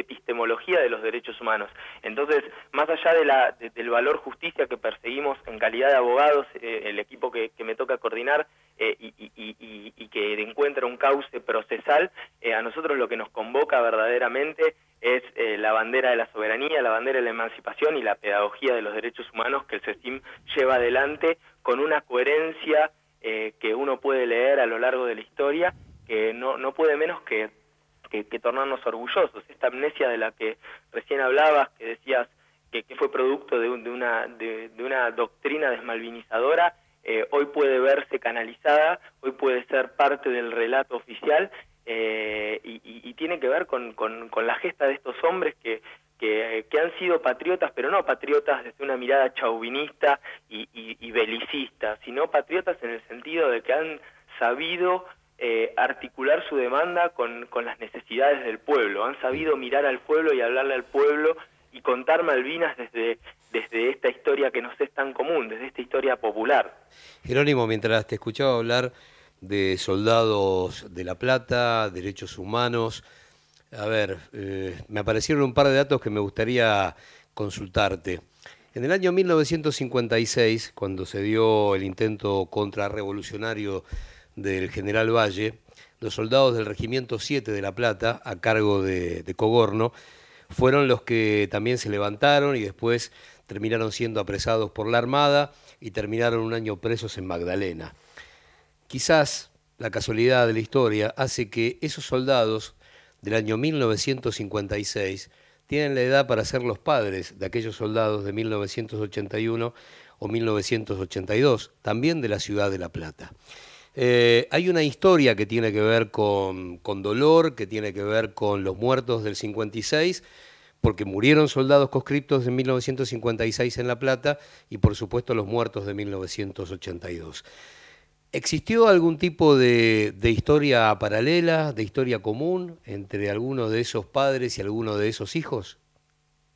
epistemología de los derechos humanos. Entonces, más allá del valor justicia que perseguimos en calidad de abogados, eh, el equipo que, me toca coordinar eh, y, que encuentra un cauce procesal, eh, a nosotros lo que nos convoca verdaderamente es la bandera de la soberanía, la bandera de la emancipación y la pedagogía de los derechos humanos que el CESTIM lleva adelante con una coherencia que uno puede leer a lo largo de la historia, que no puede menos que que, tornarnos orgullosos. Esta amnesia de la que recién hablabas, que decías que, fue producto de, una, de, una doctrina desmalvinizadora, eh, hoy puede verse canalizada, hoy puede ser parte del relato oficial eh, y, tiene que ver con, con, la gesta de estos hombres que, que, han sido patriotas, pero no patriotas desde una mirada chauvinista y, y belicista, sino patriotas en el sentido de que han sabido eh, articular su demanda con, con, las necesidades del pueblo. Han sabido mirar al pueblo y hablarle al pueblo y contar Malvinas desde, desde esta historia que nos es tan común, desde esta historia popular. Jerónimo, mientras te escuchaba hablar de soldados de La Plata, derechos humanos, a ver, eh, me aparecieron un par de datos que me gustaría consultarte. En el año 1956, cuando se dio el intento contrarrevolucionario del general Valle, los soldados del Regimiento 7 de La Plata, a cargo de, de Cogorno, fueron los que también se levantaron y después terminaron siendo apresados por la Armada y terminaron un año presos en Magdalena. Quizás la casualidad de la historia hace que esos soldados del año 1956 tienen la edad para ser los padres de aquellos soldados de 1981 o 1982, también de la ciudad de La Plata. Eh, hay una historia que tiene que ver con, dolor, que tiene que ver con los muertos del 56, porque murieron soldados conscriptos en 1956 en La Plata y por supuesto los muertos de 1982. ¿Existió algún tipo de, de, historia paralela, de historia común entre alguno de esos padres y alguno de esos hijos?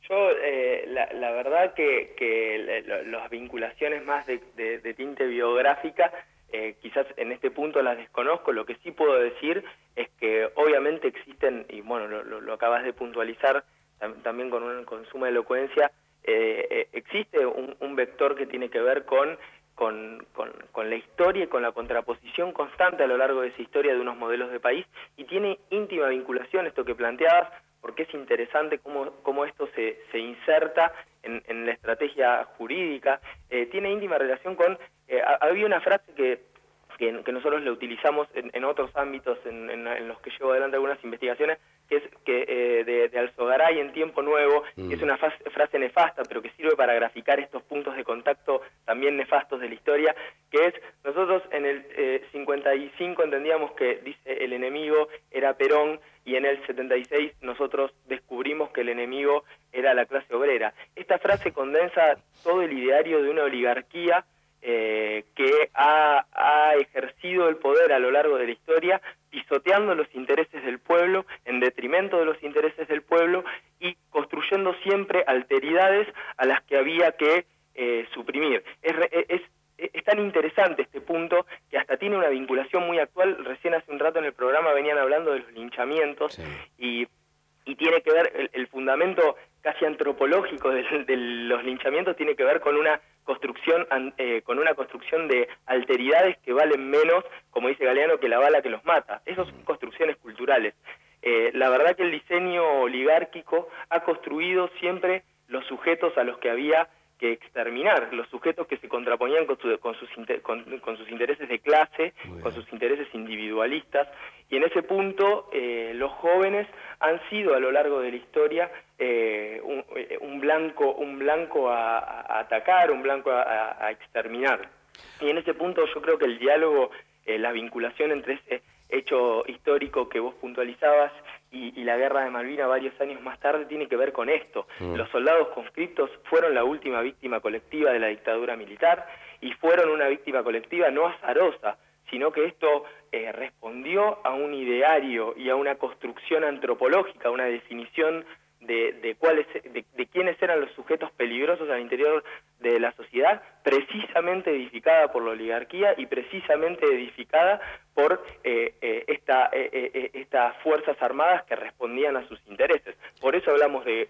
Yo, eh, la, verdad que, que las vinculaciones más de, de, de tinte biográfica, eh, quizás en este punto las desconozco, lo que sí puedo decir es que obviamente existen, y bueno, lo, acabas de puntualizar también con, un, con suma elocuencia, eh, eh, existe un, vector que tiene que ver con con, con, con, la historia y con la contraposición constante a lo largo de esa historia de unos modelos de país y tiene íntima vinculación esto que planteabas porque es interesante cómo, cómo esto se, se inserta en, en la estrategia jurídica, eh, tiene íntima relación con, eh, había una frase que, que, que nosotros la utilizamos en, en otros ámbitos en, en, los que llevo adelante algunas investigaciones, que es que eh, de, de Alzogaray en Tiempo Nuevo, mm. que es una frase, frase nefasta, pero que sirve para graficar estos puntos de contacto también nefastos de la historia, que es, nosotros en el eh, 55 entendíamos que, dice, el enemigo era Perón, y en el 76 nosotros descubrimos que el enemigo era la clase obrera. Esta frase condensa todo el ideario de una oligarquía eh, que ha, ha, ejercido el poder a lo largo de la historia, pisoteando los intereses del pueblo en detrimento de los intereses del pueblo y construyendo siempre alteridades a las que había que eh, suprimir. Es, es, es, tan interesante este punto que hasta tiene una vinculación muy actual. Recién hace un rato en el programa venían hablando de los linchamientos sí. y, y tiene que ver el, el fundamento antropológico de, de, los linchamientos tiene que ver con una construcción eh, con una construcción de alteridades que valen menos, como dice Galeano, que la bala que los mata. Esas son construcciones culturales. Eh, la verdad que el diseño oligárquico ha construido siempre los sujetos a los que había que exterminar, los sujetos que se contraponían con, su, con, sus, con, con sus, intereses de clase, con sus intereses individualistas, y en ese punto eh, los jóvenes han sido a lo largo de la historia eh, blanco, un blanco a, a atacar, un blanco a, a, exterminar. Y en ese punto yo creo que el diálogo, eh, la vinculación entre ese hecho histórico que vos puntualizabas y, y, la guerra de Malvinas varios años más tarde tiene que ver con esto. Mm. Los soldados conscriptos fueron la última víctima colectiva de la dictadura militar y fueron una víctima colectiva no azarosa, sino que esto eh, respondió a un ideario y a una construcción antropológica, una definición de, de cuáles, de, de, quiénes eran los sujetos peligrosos al interior de la sociedad, precisamente edificada por la oligarquía y precisamente edificada por eh, eh, eh, eh estas fuerzas armadas que respondían a sus intereses. Por eso hablamos de,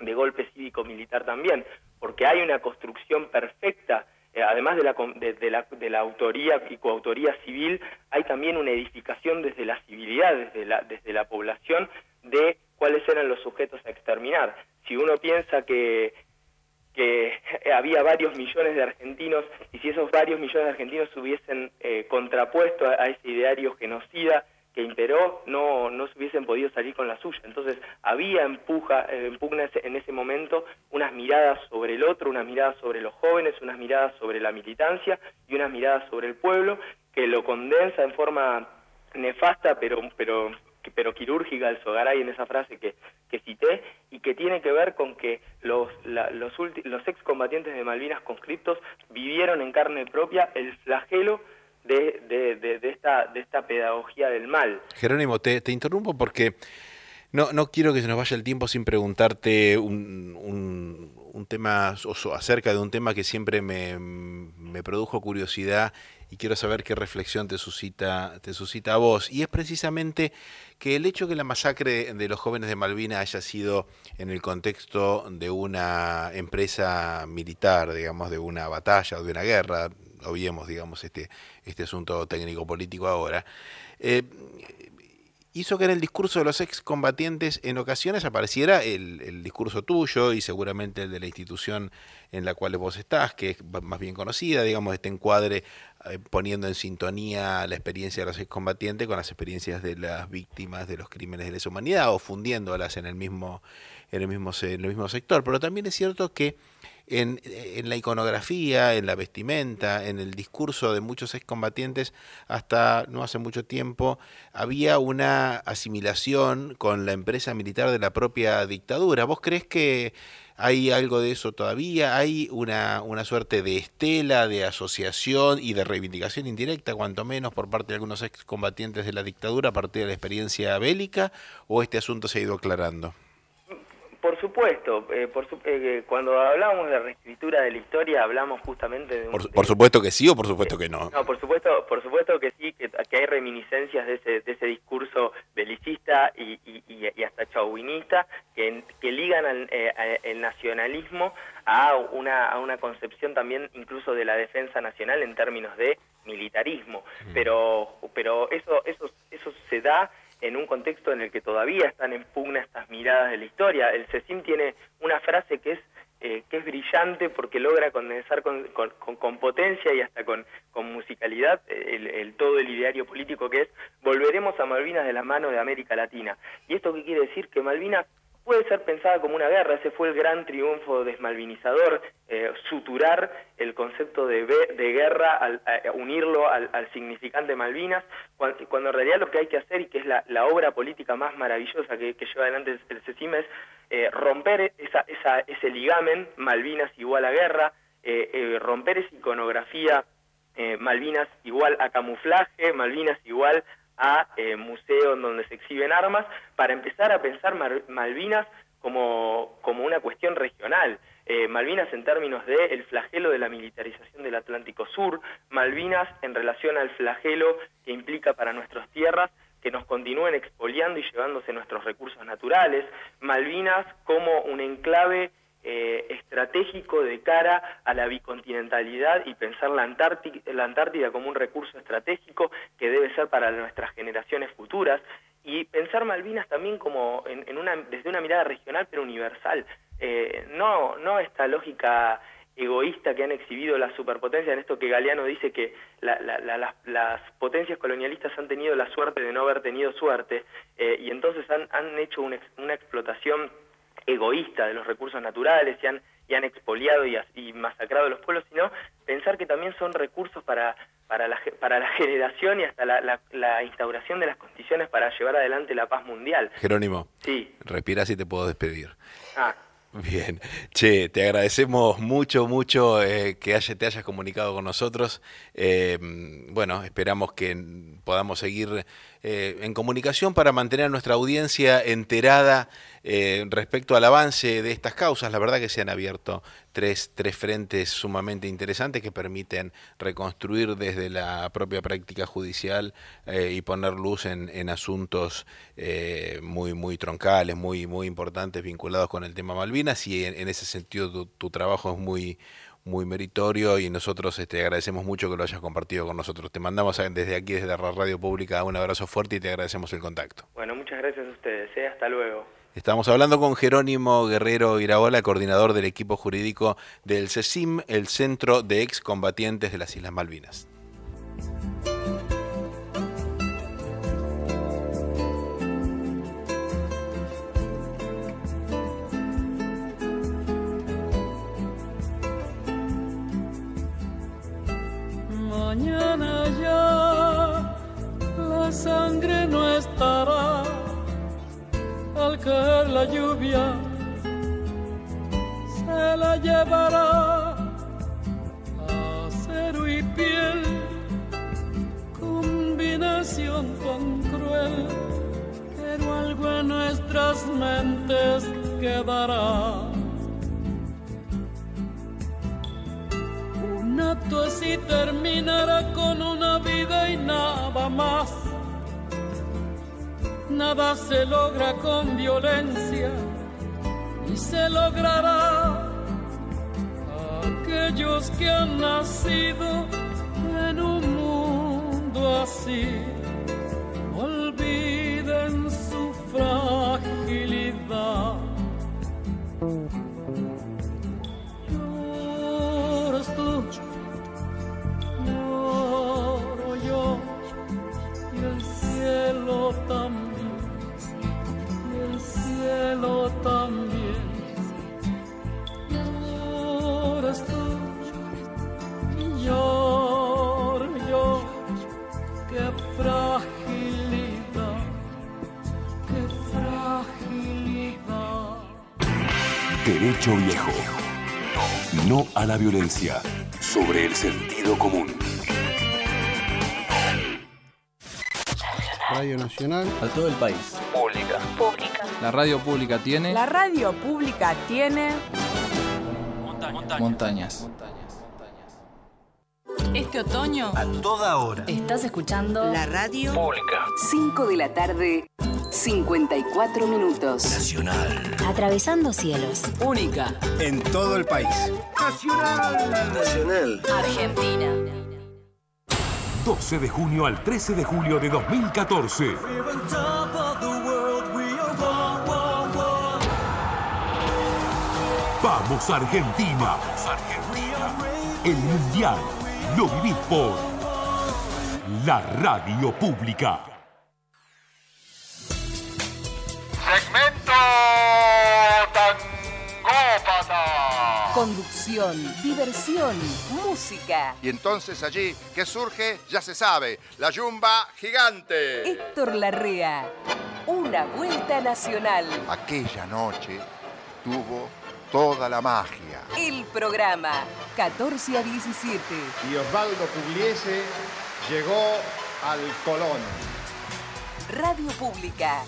de golpe cívico-militar también, porque hay una construcción perfecta además de la, de, de, la, de la autoría y coautoría civil, hay también una edificación desde la civilidad, desde la, desde la población, de cuáles eran los sujetos a exterminar. Si uno piensa que, que había varios millones de argentinos y si esos varios millones de argentinos hubiesen eh, contrapuesto a, ese ideario genocida que imperó, no, no se hubiesen podido salir con la suya. Entonces había empuja, eh, en ese momento unas miradas sobre el otro, unas miradas sobre los jóvenes, unas miradas sobre la militancia y unas miradas sobre el pueblo que lo condensa en forma nefasta pero, pero pero quirúrgica el Sogaray en esa frase que, que cité y que tiene que ver con que los, la, los, los excombatientes de Malvinas conscriptos vivieron en carne propia el flagelo de, de, esta, de esta pedagogía del mal. Jerónimo, te, te interrumpo porque no, no quiero que se nos vaya el tiempo sin preguntarte un, un, un tema o acerca de un tema que siempre me, me produjo curiosidad y quiero saber qué reflexión te suscita, te suscita a vos. Y es precisamente que el hecho que la masacre de los jóvenes de Malvinas haya sido en el contexto de una empresa militar, digamos, de una batalla o de una guerra, obviemos, digamos, este, este asunto técnico-político ahora, eh, hizo que en el discurso de los excombatientes en ocasiones apareciera el, discurso tuyo y seguramente el de la institución en la cual vos estás, que es más bien conocida, digamos, este encuadre poniendo en sintonía la experiencia de los excombatientes con las experiencias de las víctimas de los crímenes de lesa humanidad o fundiéndolas en el mismo, en el mismo, en el mismo sector. Pero también es cierto que en, la iconografía, en la vestimenta, en el discurso de muchos excombatientes, hasta no hace mucho tiempo, había una asimilación con la empresa militar de la propia dictadura. ¿Vos crees que hay algo de eso todavía? ¿Hay una, una suerte de estela, de asociación y de reivindicación indirecta, cuanto menos, por parte de algunos excombatientes de la dictadura a partir de la experiencia bélica? ¿O este asunto se ha ido aclarando? Por supuesto, eh, por eh, cuando hablamos de reescritura de la historia hablamos justamente de, por, supuesto que sí o por supuesto que no. No, por supuesto, por supuesto que sí, que, hay reminiscencias de ese, de ese discurso belicista y, y, hasta chauvinista que, que ligan al, eh, el nacionalismo a una, a una concepción también incluso de la defensa nacional en términos de militarismo. Mm. Pero, pero eso, eso, eso se da en un contexto en el que todavía están en pugna estas miradas de la historia. El CECIM tiene una frase que es eh, que es brillante porque logra condensar con, con, potencia y hasta con, con musicalidad el, todo el ideario político que es volveremos a Malvinas de la mano de América Latina. ¿Y esto qué quiere decir? Que Malvinas puede ser pensada como una guerra, ese fue el gran triunfo desmalvinizador, eh, suturar el concepto de, de guerra, al, unirlo al, significante Malvinas, cuando, en realidad lo que hay que hacer y que es la, obra política más maravillosa que, lleva adelante el CECIM es eh, romper esa, esa, ese ligamen Malvinas igual a guerra, eh, romper esa iconografía Malvinas igual a camuflaje, Malvinas igual a eh, museos donde se exhiben armas, para empezar a pensar Malvinas como, como una cuestión regional. Eh, Malvinas en términos de el flagelo de la militarización del Atlántico Sur, Malvinas en relación al flagelo que implica para nuestras tierras que nos continúen expoliando y llevándose nuestros recursos naturales, Malvinas como un enclave eh, estratégico de cara a la bicontinentalidad y pensar la Antártida, la Antártida como un recurso estratégico que debe ser para nuestras generaciones futuras y pensar Malvinas también como en, una, desde una mirada regional pero universal. Eh, no, no esta lógica egoísta que han exhibido las superpotencias, en esto que Galeano dice que las, potencias colonialistas han tenido la suerte de no haber tenido suerte eh, y entonces han, han hecho una, una explotación egoísta de los recursos naturales y han, y han expoliado y, y masacrado a los pueblos, sino pensar que también son recursos para, para, la, para la generación y hasta la, la, instauración de las condiciones para llevar adelante la paz mundial. Jerónimo, sí. respira si te puedo despedir. Ah. Bien, che, te agradecemos mucho, mucho eh, que haya, te hayas comunicado con nosotros. Eh, bueno, esperamos que podamos seguir eh, en comunicación para mantener a nuestra audiencia enterada eh, respecto al avance de estas causas. La verdad que se han abierto tres, tres frentes sumamente interesantes que permiten reconstruir desde la propia práctica judicial eh, y poner luz en, en asuntos muy, muy troncales, muy, muy importantes vinculados con el tema Malvinas y en, ese sentido tu trabajo es muy muy meritorio y nosotros este, agradecemos mucho que lo hayas compartido con nosotros. Te mandamos desde aquí, desde Radio Pública, un abrazo fuerte y te agradecemos el contacto. Bueno, muchas gracias a ustedes. ¿eh? Hasta luego. Estamos hablando con Jerónimo Guerrero Iraola, coordinador del equipo jurídico del CECIM, el Centro de Excombatientes de las Islas Malvinas. Sangre no estará al caer la lluvia, se la llevará acero y piel, combinación tan cruel, pero algo en nuestras mentes quedará. Y terminará con una vida y nada más. Nada se logra con violencia y se logrará aquellos que han nacido en un mundo así Viejo. No a la violencia. Sobre el sentido común. Radio Nacional a todo el país. Pública. Pública. La radio pública tiene La radio pública tiene montañas. este otoño. A toda hora. Estás escuchando La radio Pública. 5 de la tarde, 54 minutos. Nacional. Atravesando cielos. Única. En todo el país. Nacional. Nacional. Argentina. 12 de junio al 13 de julio de 2014. Vamos Argentina. El Mundial lo vivís por la radio pública. Segmento Tangópata. Conducción, diversión, música. Y entonces allí, ¿qué surge? Ya se sabe, la yumba gigante. Héctor Larrea. Una vuelta nacional. Aquella noche tuvo toda la magia. El programa 14 a 17. Y Osvaldo Pugliese llegó al Colón. Radio Pública.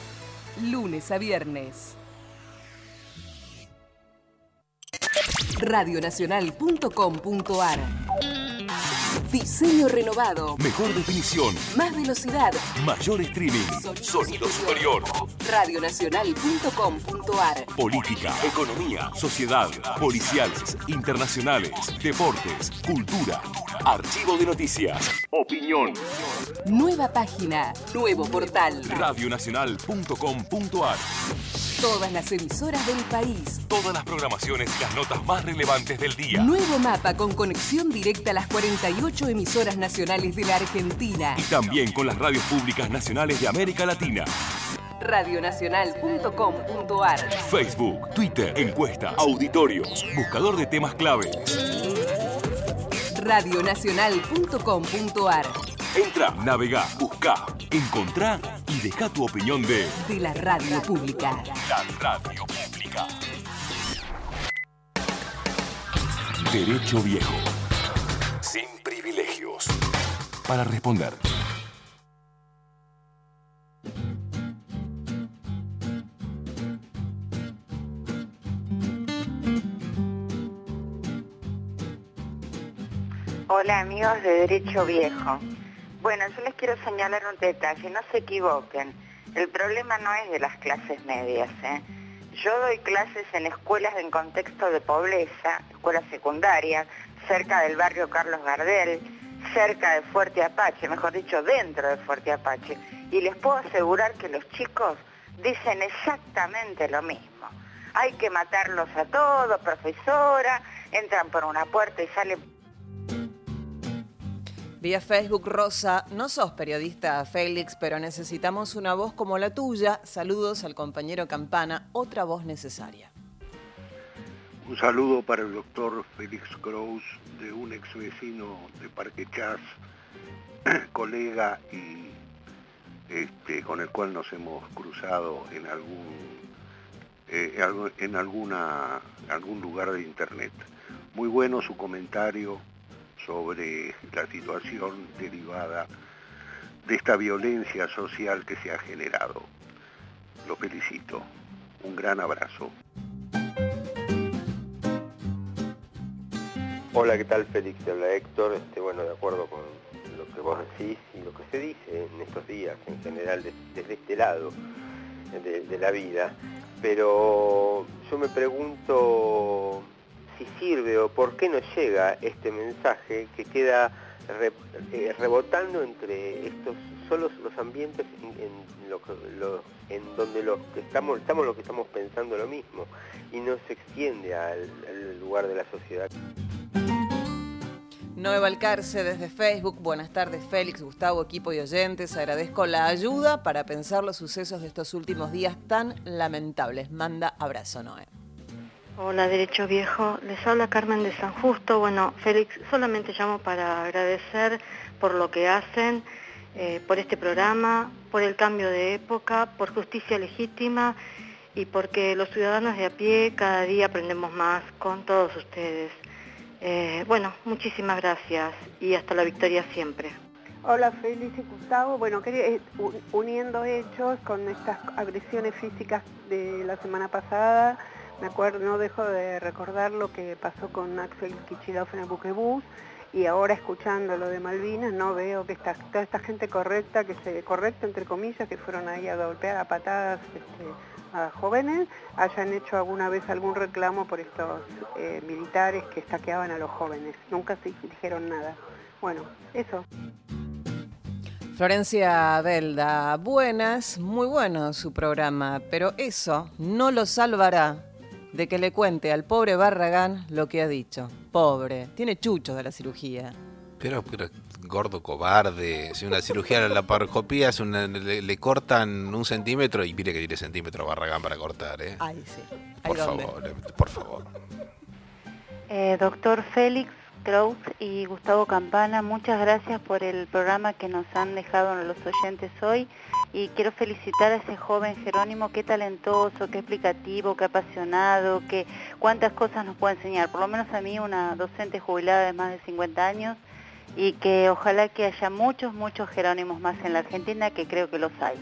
Lunes a viernes. Radionacional.com.ar Diseño renovado. Mejor definición. Más velocidad. Mayor streaming. Sonido superior. Radionacional.com.ar Política, economía, sociedad, policiales, internacionales, deportes, cultura, archivo de noticias, opinión. Nueva página. Nuevo portal. Radionacional.com.ar Todas las emisoras del país. Todas las programaciones y las notas más relevantes del día. Nuevo mapa con conexión directa a las 48 emisoras nacionales de la Argentina. Y también con las radios públicas nacionales de América Latina. Radionacional.com.ar Facebook, Twitter, encuestas, auditorios, buscador de temas clave. Radionacional.com.ar Entra, navega, busca, encontrá y deja tu opinión de De la radio pública. la radio pública. Derecho Viejo. Para responder. Hola amigos de Derecho Viejo. Bueno, yo les quiero señalar un detalle, no se equivoquen. El problema no es de las clases medias. ¿eh? Yo doy clases en escuelas en contexto de pobreza, escuelas secundarias, cerca del barrio Carlos Gardel, cerca de Fuerte Apache, mejor dicho, dentro de Fuerte Apache. Y les puedo asegurar que los chicos dicen exactamente lo mismo. Hay que matarlos a todos, profesora, entran por una puerta y salen Vía Facebook, Rosa, no sos periodista, Félix, pero necesitamos una voz como la tuya. Saludos al compañero Campana, otra voz necesaria. Un saludo para el doctor Félix Kraus, de un ex vecino de Parque Chas, colega y este, con el cual nos hemos cruzado en algún eh, en alguna algún lugar de internet. Muy bueno su comentario sobre la situación derivada de esta violencia social que se ha generado. Lo felicito. Un gran abrazo. Hola, ¿qué tal Félix? Te habla Héctor. Este, bueno, de acuerdo con lo que vos decís y lo que se dice en estos días en general de- desde este lado de, la vida. Pero yo me pregunto si sirve o por qué nos llega este mensaje que queda eh, rebotando entre estos solos los ambientes en, lo lo- donde los estamos estamos los que estamos pensando lo mismo y no se extiende al lugar de la sociedad. Noé Balcarce desde Facebook. Buenas tardes, Félix, Gustavo, equipo y oyentes. Agradezco la ayuda para pensar los sucesos de estos últimos días tan lamentables. Manda abrazo, Noé. Hola, Derecho Viejo. Les habla Carmen de San Justo. Bueno, Félix, solamente llamo para agradecer por lo que hacen, eh, por este programa, por el cambio de época, por justicia legítima y porque los ciudadanos de a pie cada día aprendemos más con todos ustedes. Eh, bueno, muchísimas gracias y hasta la victoria siempre. Hola Félix y Gustavo. Bueno, uniendo hechos con estas agresiones físicas de la semana pasada, me acuerdo, no dejo de recordar lo que pasó con Axel Kichilov en el buquebús y ahora escuchando lo de Malvinas no veo que esta, toda esta gente correcta, que se correcta entre comillas, que fueron ahí a golpear a patadas este, a jóvenes, hayan hecho alguna vez algún reclamo por estos eh, militares que estaqueaban a los jóvenes. Nunca se dijeron nada. Bueno, eso. Florencia Belda, buenas, muy bueno su programa, pero eso no lo salvará de que le cuente al pobre Barragán lo que ha dicho. Pobre, tiene chuchos de la cirugía. Pero, pero gordo cobarde, si una cirugía de la paroscopía es una- le, le cortan un centímetro y mire que tiene centímetro Barragán para cortar, ¿eh? Ay, sí. Por dónde? favor, eh, por favor. Eh, doctor Félix Kraus y Gustavo Campana, muchas gracias por el programa que nos han dejado los oyentes hoy y quiero felicitar a ese joven Jerónimo, qué talentoso, qué explicativo, qué apasionado, qué cuántas cosas nos puede enseñar, por lo menos a mí una docente jubilada de más de 50 años y que ojalá que haya muchos, muchos Jerónimos más en la Argentina, que creo que los hay,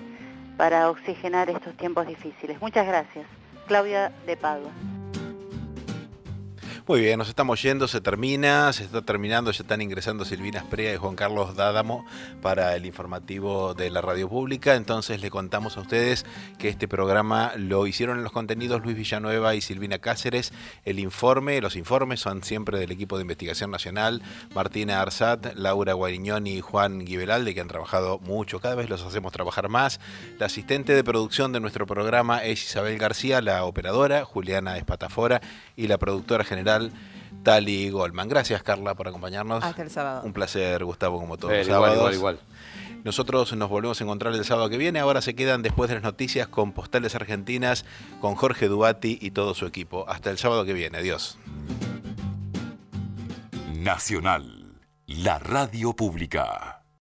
para oxigenar estos tiempos difíciles. Muchas gracias. Claudia de Padua. Muy bien, nos estamos yendo, se termina, se está terminando, ya están ingresando Silvina Esprea y Juan Carlos Dádamo para el informativo de la radio pública. Entonces le contamos a ustedes que este programa lo hicieron en los contenidos Luis Villanueva y Silvina Cáceres. El informe, los informes son siempre del equipo de investigación nacional, Martina Arzat, Laura Guariñón y Juan Guibelalde, que han trabajado mucho, cada vez los hacemos trabajar más. La asistente de producción de nuestro programa es Isabel García, la operadora, Juliana Espatafora y la productora general Tali Goldman. Gracias, Carla, por acompañarnos. Hasta el sábado. Un placer, Gustavo, como todos Eh, los igual, sábados. igual, igual. Nosotros nos volvemos a encontrar el sábado que viene. Ahora se quedan después de las noticias con Postales Argentinas, con Jorge Duati y todo su equipo. Hasta el sábado que viene. Adiós. Nacional, la radio pública.